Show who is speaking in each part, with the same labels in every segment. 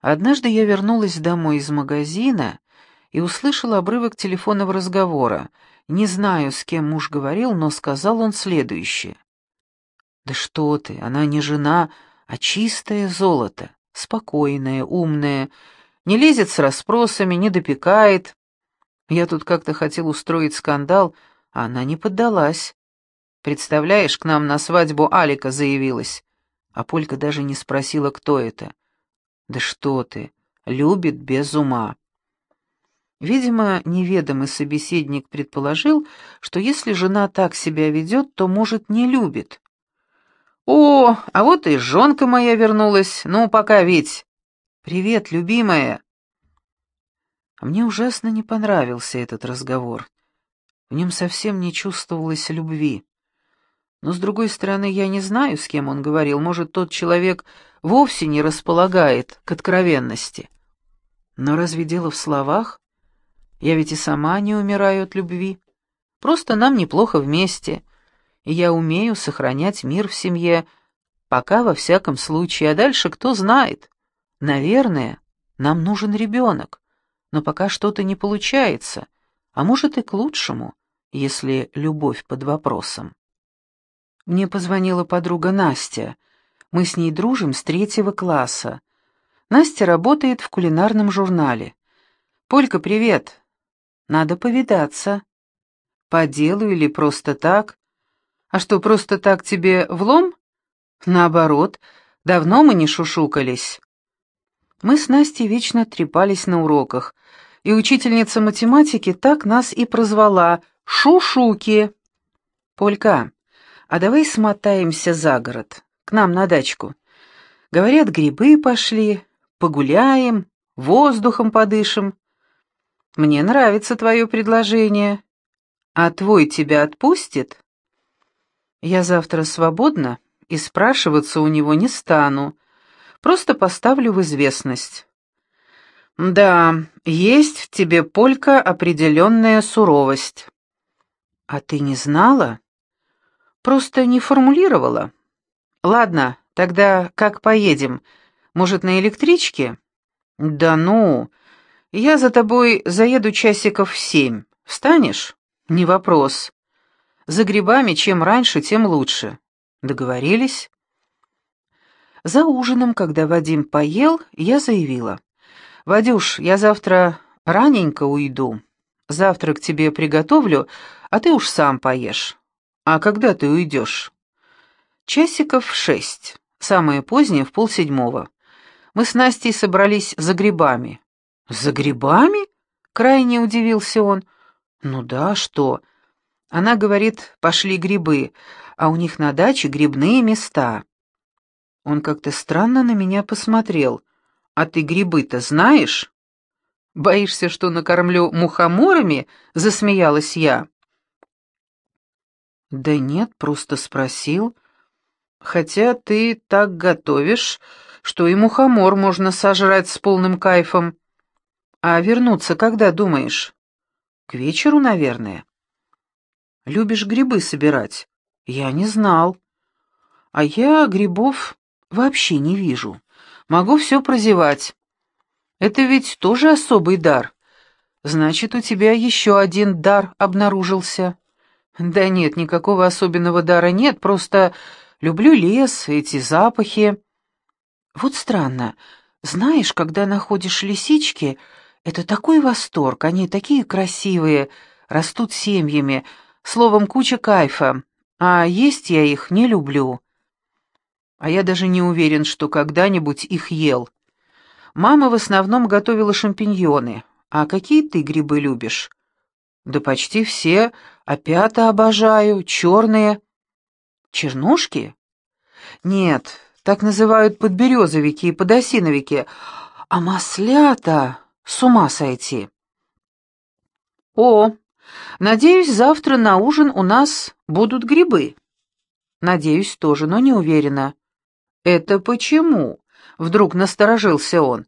Speaker 1: Однажды я вернулась домой из магазина и услышала обрывок телефонного разговора. Не знаю, с кем муж говорил, но сказал он следующее. «Да что ты, она не жена, а чистое золото, спокойная, умная, не лезет с расспросами, не допекает. Я тут как-то хотел устроить скандал, а она не поддалась. Представляешь, к нам на свадьбу Алика заявилась. А Полька даже не спросила, кто это. Да что ты, любит без ума. Видимо, неведомый собеседник предположил, что если жена так себя ведет, то, может, не любит. «О, а вот и жонка моя вернулась. Ну, пока, ведь. Привет, любимая!» Мне ужасно не понравился этот разговор. В нем совсем не чувствовалось любви. Но, с другой стороны, я не знаю, с кем он говорил. Может, тот человек вовсе не располагает к откровенности. Но разве дело в словах? Я ведь и сама не умираю от любви. Просто нам неплохо вместе, и я умею сохранять мир в семье, пока во всяком случае, а дальше кто знает. Наверное, нам нужен ребенок, но пока что-то не получается, а может и к лучшему, если любовь под вопросом. Мне позвонила подруга Настя. Мы с ней дружим с третьего класса. Настя работает в кулинарном журнале. «Полька, привет. Надо повидаться. По делу или просто так? А что, просто так тебе влом? Наоборот, давно мы не шушукались». Мы с Настей вечно трепались на уроках, и учительница математики так нас и прозвала «шушуки». «Полька, а давай смотаемся за город, к нам на дачку. Говорят, грибы пошли, погуляем, воздухом подышим. Мне нравится твое предложение. А твой тебя отпустит? Я завтра свободна и спрашиваться у него не стану. Просто поставлю в известность. Да, есть в тебе, Полька, определенная суровость. А ты не знала? Просто не формулировала. Ладно, тогда как поедем? Может, на электричке? Да ну, я за тобой заеду часиков в семь. Встанешь? Не вопрос. За грибами чем раньше, тем лучше. Договорились? За ужином, когда Вадим поел, я заявила. «Вадюш, я завтра раненько уйду. Завтрак тебе приготовлю, а ты уж сам поешь. «А когда ты уйдешь?» «Часиков шесть, самое позднее в полседьмого. Мы с Настей собрались за грибами». «За грибами?» — крайне удивился он. «Ну да, что?» Она говорит, пошли грибы, а у них на даче грибные места. Он как-то странно на меня посмотрел. «А ты грибы-то знаешь?» «Боишься, что накормлю мухоморами?» — засмеялась я. «Да нет, просто спросил. Хотя ты так готовишь, что и мухомор можно сожрать с полным кайфом. А вернуться когда думаешь? К вечеру, наверное. Любишь грибы собирать? Я не знал. А я грибов вообще не вижу. Могу все прозевать. Это ведь тоже особый дар. Значит, у тебя еще один дар обнаружился». «Да нет, никакого особенного дара нет, просто люблю лес, эти запахи». «Вот странно. Знаешь, когда находишь лисички, это такой восторг, они такие красивые, растут семьями, словом, куча кайфа, а есть я их не люблю. А я даже не уверен, что когда-нибудь их ел. Мама в основном готовила шампиньоны, а какие ты грибы любишь?» «Да почти все, опята обожаю, черные». «Чернушки?» «Нет, так называют подберезовики и подосиновики, а маслята с ума сойти». «О, надеюсь, завтра на ужин у нас будут грибы». «Надеюсь тоже, но не уверена». «Это почему?» — вдруг насторожился он.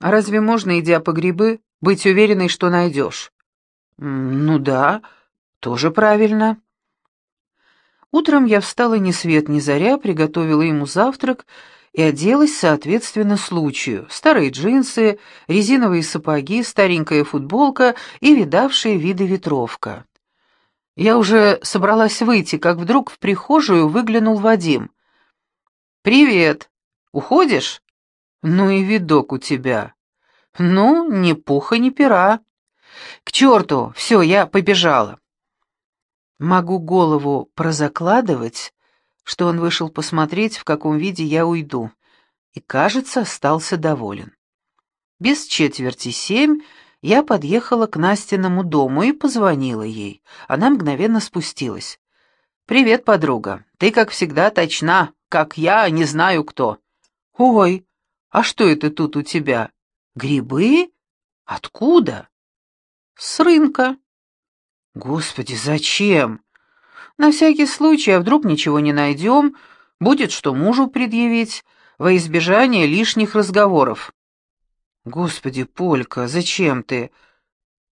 Speaker 1: «А разве можно, идя по грибы, быть уверенной, что найдешь?» «Ну да, тоже правильно». Утром я встала ни свет ни заря, приготовила ему завтрак и оделась соответственно случаю. Старые джинсы, резиновые сапоги, старенькая футболка и видавшая виды ветровка. Я уже собралась выйти, как вдруг в прихожую выглянул Вадим. «Привет! Уходишь?» «Ну и видок у тебя!» «Ну, ни пуха, ни пера!» «К черту! Все, я побежала!» Могу голову прозакладывать, что он вышел посмотреть, в каком виде я уйду, и, кажется, остался доволен. Без четверти семь я подъехала к Настиному дому и позвонила ей. Она мгновенно спустилась. «Привет, подруга. Ты, как всегда, точна, как я, не знаю кто». «Ой, а что это тут у тебя? Грибы? Откуда?» «С рынка». «Господи, зачем?» «На всякий случай, а вдруг ничего не найдем, будет что мужу предъявить, во избежание лишних разговоров». «Господи, Полька, зачем ты?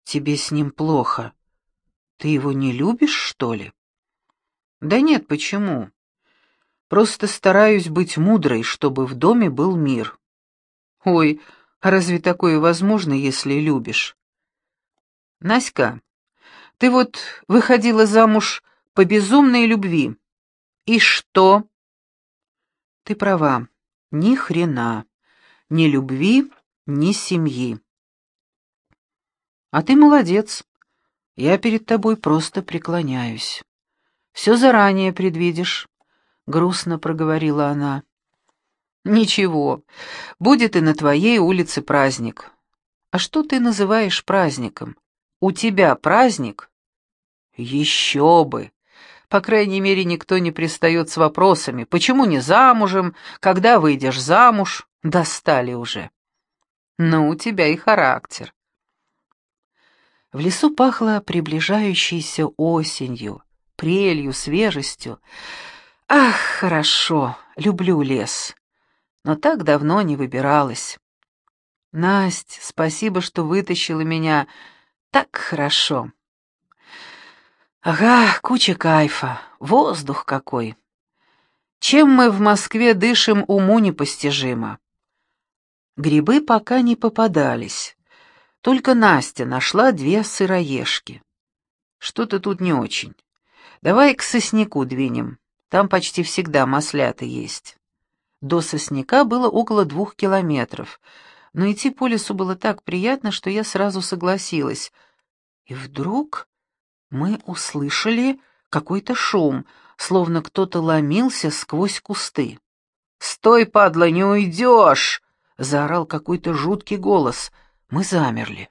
Speaker 1: Тебе с ним плохо. Ты его не любишь, что ли?» «Да нет, почему? Просто стараюсь быть мудрой, чтобы в доме был мир». «Ой, а разве такое возможно, если любишь?» «Наська, ты вот выходила замуж по безумной любви. И что? Ты права. Ни хрена. Ни любви, ни семьи. А ты молодец. Я перед тобой просто преклоняюсь. Все заранее предвидишь, — грустно проговорила она. Ничего, будет и на твоей улице праздник. А что ты называешь праздником? У тебя праздник? Еще бы! По крайней мере, никто не пристает с вопросами, почему не замужем, когда выйдешь замуж, достали уже. Ну, у тебя и характер. В лесу пахло приближающейся осенью, прелью, свежестью. Ах, хорошо, люблю лес, но так давно не выбиралась. Насть, спасибо, что вытащила меня так хорошо. Ага, куча кайфа, воздух какой. Чем мы в Москве дышим, уму непостижимо. Грибы пока не попадались. Только Настя нашла две сыроежки. Что-то тут не очень. Давай к сосняку двинем. Там почти всегда маслята есть. До сосняка было около двух километров, но идти по лесу было так приятно, что я сразу согласилась — и вдруг мы услышали какой-то шум, словно кто-то ломился сквозь кусты. «Стой, падла, не уйдешь!» — заорал какой-то жуткий голос. Мы замерли.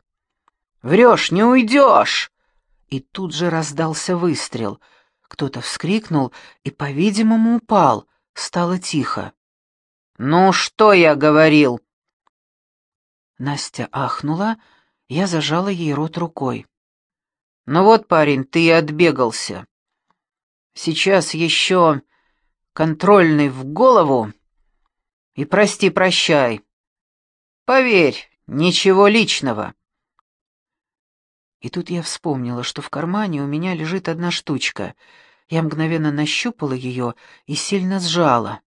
Speaker 1: «Врешь, не уйдешь!» И тут же раздался выстрел. Кто-то вскрикнул и, по-видимому, упал. Стало тихо. «Ну, что я говорил?» Настя ахнула, я зажала ей рот рукой. Ну вот, парень, ты и отбегался. Сейчас еще контрольный в голову и прости-прощай. Поверь, ничего личного. И тут я вспомнила, что в кармане у меня лежит одна штучка. Я мгновенно нащупала ее и сильно сжала.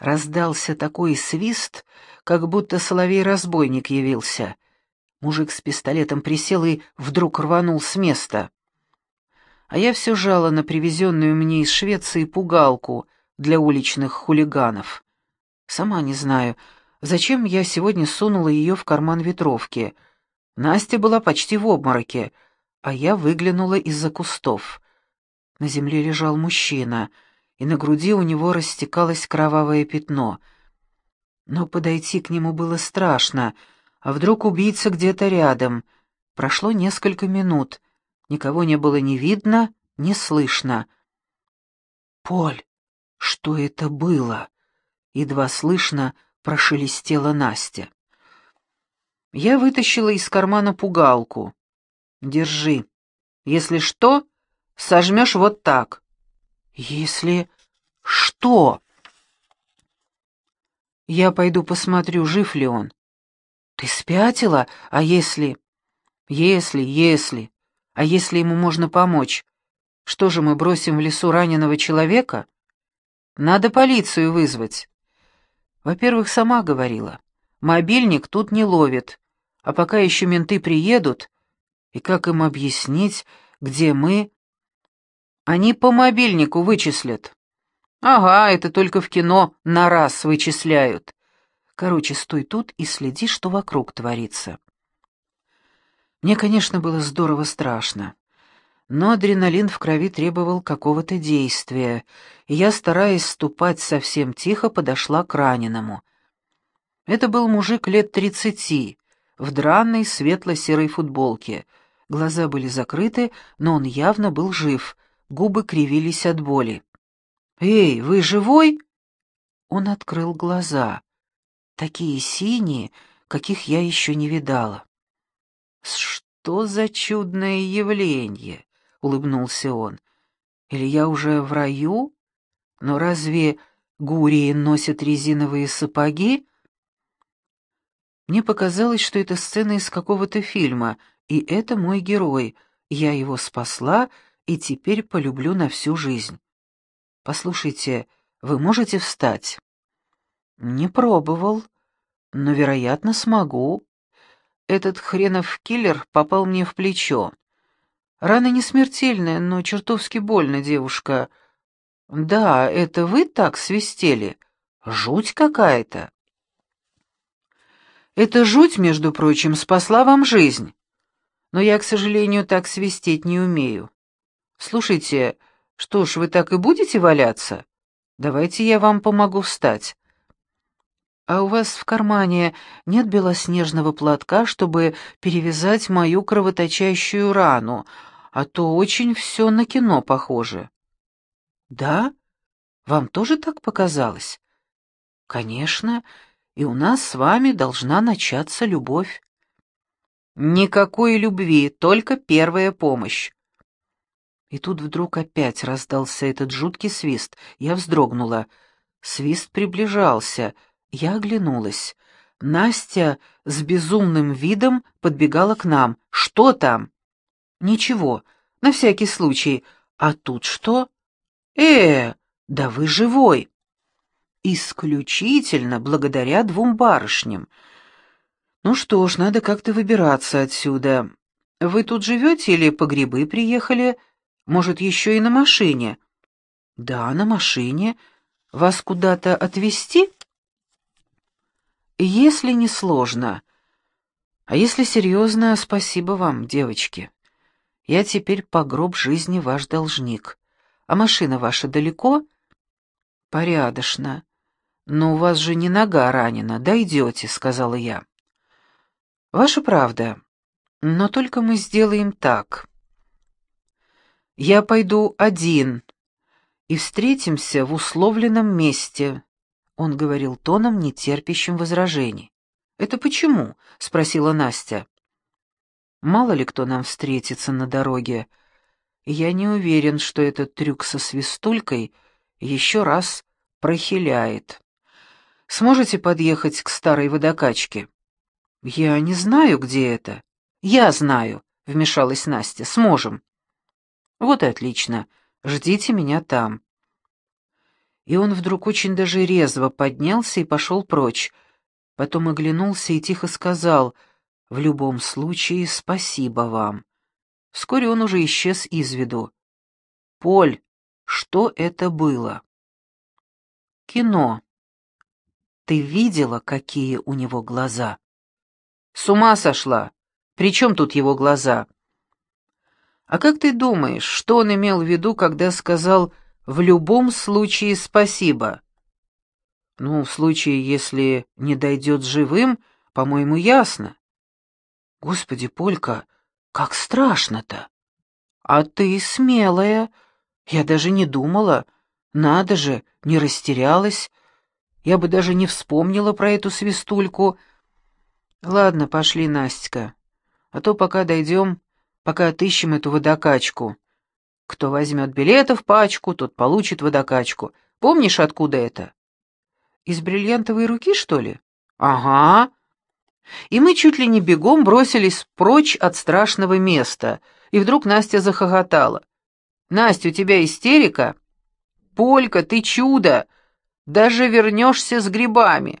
Speaker 1: Раздался такой свист, как будто соловей-разбойник явился. Мужик с пистолетом присел и вдруг рванул с места. А я все жала на привезенную мне из Швеции пугалку для уличных хулиганов. Сама не знаю, зачем я сегодня сунула ее в карман ветровки. Настя была почти в обмороке, а я выглянула из-за кустов. На земле лежал мужчина, и на груди у него растекалось кровавое пятно. Но подойти к нему было страшно — а вдруг убийца где-то рядом? Прошло несколько минут. Никого не было ни видно, ни слышно. «Поль, что это было?» Едва слышно прошелестела Настя. Я вытащила из кармана пугалку. «Держи. Если что, сожмешь вот так». «Если что?» «Я пойду посмотрю, жив ли он. «Ты спятила? А если...» «Если, если... А если ему можно помочь? Что же, мы бросим в лесу раненого человека? Надо полицию вызвать». Во-первых, сама говорила, мобильник тут не ловит, а пока еще менты приедут, и как им объяснить, где мы? Они по мобильнику вычислят. Ага, это только в кино на раз вычисляют. Короче, стой тут и следи, что вокруг творится. Мне, конечно, было здорово страшно. Но адреналин в крови требовал какого-то действия, и я, стараясь ступать совсем тихо, подошла к раненому. Это был мужик лет тридцати, в драной светло-серой футболке. Глаза были закрыты, но он явно был жив, губы кривились от боли. «Эй, вы живой?» Он открыл глаза, такие синие, каких я еще не видала. «Что за чудное явление?» — улыбнулся он. «Или я уже в раю? Но разве гурии носят резиновые сапоги?» Мне показалось, что это сцена из какого-то фильма, и это мой герой. Я его спасла и теперь полюблю на всю жизнь. Послушайте, вы можете встать? Не пробовал, но, вероятно, смогу. Этот хренов киллер попал мне в плечо. Рана не смертельная, но чертовски больно, девушка. Да, это вы так свистели? Жуть какая-то. Эта жуть, между прочим, спасла вам жизнь. Но я, к сожалению, так свистеть не умею. Слушайте, что ж, вы так и будете валяться? Давайте я вам помогу встать. А у вас в кармане нет белоснежного платка, чтобы перевязать мою кровоточащую рану, а то очень все на кино похоже. Да? Вам тоже так показалось? Конечно, и у нас с вами должна начаться любовь. Никакой любви, только первая помощь. И тут вдруг опять раздался этот жуткий свист. Я вздрогнула. Свист приближался. Я оглянулась. Настя с безумным видом подбегала к нам. «Что там?» «Ничего, на всякий случай. А тут что?» «Э, да вы живой!» исключительно благодаря двум барышням. Ну что ж, надо как-то выбираться отсюда. Вы тут живете или по грибы приехали? Может, еще и на машине? Да, на машине. Вас куда-то отвезти? Если не сложно. А если серьезно, спасибо вам, девочки. Я теперь по гроб жизни ваш должник. А машина ваша далеко? Порядочно. «Но у вас же не нога ранена, дойдете», — сказала я. «Ваша правда, но только мы сделаем так. Я пойду один, и встретимся в условленном месте», — он говорил тоном, нетерпящим возражений. «Это почему?» — спросила Настя. «Мало ли кто нам встретится на дороге. Я не уверен, что этот трюк со свистулькой еще раз прохиляет». Сможете подъехать к старой водокачке?» «Я не знаю, где это». «Я знаю», — вмешалась Настя. «Сможем». «Вот и отлично. Ждите меня там». И он вдруг очень даже резво поднялся и пошел прочь. Потом оглянулся и тихо сказал, «В любом случае, спасибо вам». Вскоре он уже исчез из виду. «Поль, что это было?» «Кино», ты видела, какие у него глаза? С ума сошла. При чем тут его глаза? А как ты думаешь, что он имел в виду, когда сказал «в любом случае спасибо»? Ну, в случае, если не дойдет живым, по-моему, ясно. Господи, Полька, как страшно-то! А ты смелая. Я даже не думала. Надо же, не растерялась. Я бы даже не вспомнила про эту свистульку. Ладно, пошли, Настя. А то пока дойдем, пока отыщем эту водокачку. Кто возьмет билеты в пачку, тот получит водокачку. Помнишь, откуда это? Из бриллиантовой руки, что ли? Ага. И мы чуть ли не бегом бросились прочь от страшного места. И вдруг Настя захохотала. «Настя, у тебя истерика?» «Полька, ты чудо! Даже вернешься с грибами!»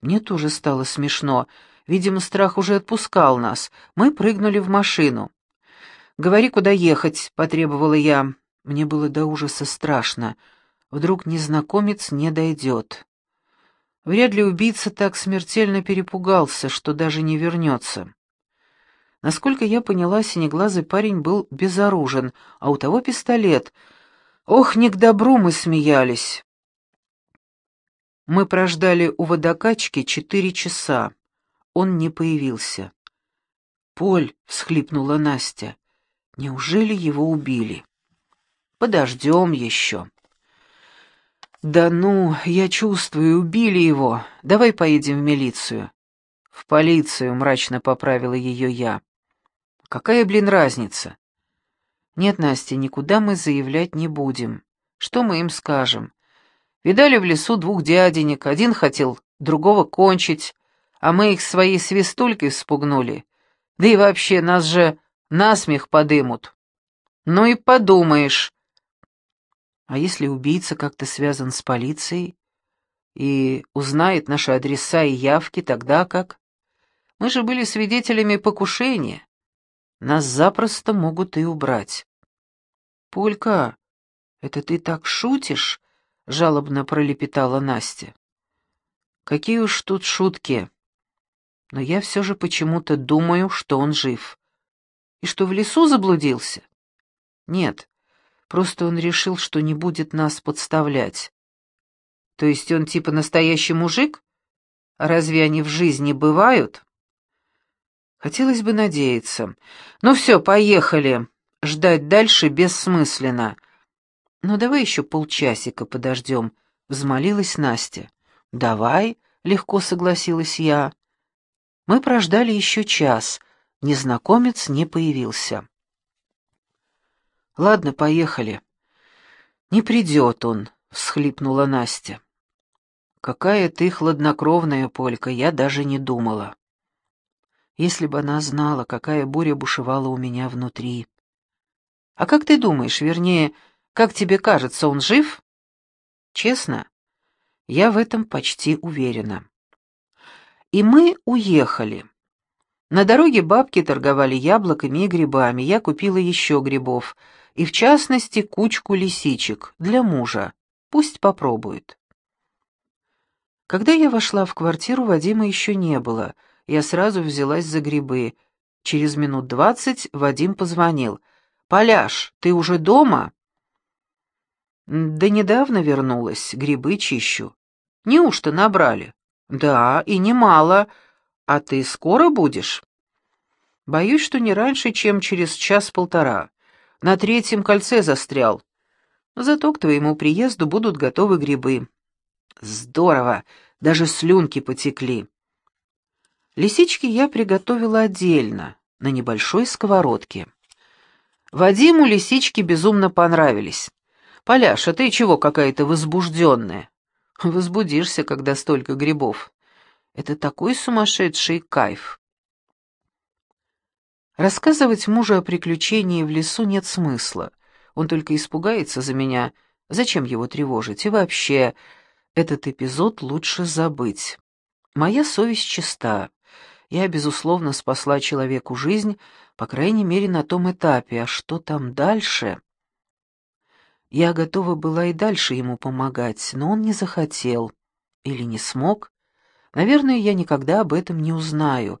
Speaker 1: Мне тоже стало смешно. Видимо, страх уже отпускал нас. Мы прыгнули в машину. «Говори, куда ехать», — потребовала я. Мне было до ужаса страшно. Вдруг незнакомец не дойдет. Вряд ли убийца так смертельно перепугался, что даже не вернется. Насколько я поняла, синеглазый парень был безоружен, а у того пистолет. Ох, не к добру мы смеялись. Мы прождали у водокачки четыре часа. Он не появился. «Поль», — всхлипнула Настя, — «неужели его убили?» «Подождем еще». «Да ну, я чувствую, убили его. Давай поедем в милицию». «В полицию», — мрачно поправила ее я. «Какая, блин, разница?» «Нет, Настя, никуда мы заявлять не будем. Что мы им скажем? Видали в лесу двух дяденек, один хотел другого кончить, а мы их своей свистулькой спугнули. Да и вообще, нас же насмех подымут. Ну и подумаешь. А если убийца как-то связан с полицией и узнает наши адреса и явки, тогда как? Мы же были свидетелями покушения. Нас запросто могут и убрать. Полька, это ты так шутишь? — жалобно пролепетала Настя. «Какие уж тут шутки. Но я все же почему-то думаю, что он жив. И что в лесу заблудился? Нет, просто он решил, что не будет нас подставлять. То есть он типа настоящий мужик? Разве они в жизни бывают?» Хотелось бы надеяться. Ну все, поехали. Ждать дальше бессмысленно. «Ну, давай еще полчасика подождем», — взмолилась Настя. «Давай», — легко согласилась я. Мы прождали еще час. Незнакомец не появился. «Ладно, поехали». «Не придет он», — всхлипнула Настя. «Какая ты хладнокровная, Полька, я даже не думала». Если бы она знала, какая буря бушевала у меня внутри. «А как ты думаешь, вернее, как тебе кажется, он жив? Честно, я в этом почти уверена. И мы уехали. На дороге бабки торговали яблоками и грибами, я купила еще грибов, и в частности кучку лисичек для мужа. Пусть попробует. Когда я вошла в квартиру, Вадима еще не было. Я сразу взялась за грибы. Через минут двадцать Вадим позвонил. «Поляш, ты уже дома?» «Да недавно вернулась, грибы чищу». «Неужто набрали?» «Да, и немало. А ты скоро будешь?» «Боюсь, что не раньше, чем через час-полтора. На третьем кольце застрял. Зато к твоему приезду будут готовы грибы». «Здорово! Даже слюнки потекли». Лисички я приготовила отдельно, на небольшой сковородке. Вадиму лисички безумно понравились. «Поляша, ты чего какая-то возбужденная?» «Возбудишься, когда столько грибов. Это такой сумасшедший кайф». Рассказывать мужу о приключении в лесу нет смысла. Он только испугается за меня. Зачем его тревожить? И вообще, этот эпизод лучше забыть. Моя совесть чиста. Я, безусловно, спасла человеку жизнь, по крайней мере, на том этапе. А что там дальше? Я готова была и дальше ему помогать, но он не захотел. Или не смог. Наверное, я никогда об этом не узнаю.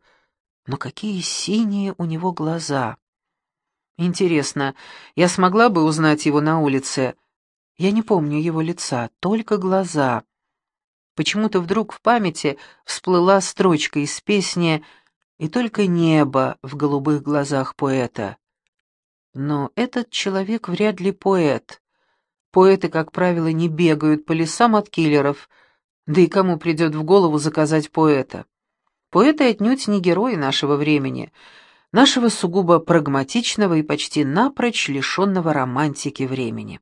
Speaker 1: Но какие синие у него глаза. Интересно, я смогла бы узнать его на улице? Я не помню его лица, только глаза. Почему-то вдруг в памяти всплыла строчка из песни «И только небо в голубых глазах поэта». Но этот человек вряд ли поэт. Поэты, как правило, не бегают по лесам от киллеров, да и кому придет в голову заказать поэта? Поэты отнюдь не герои нашего времени, нашего сугубо прагматичного и почти напрочь лишенного романтики времени.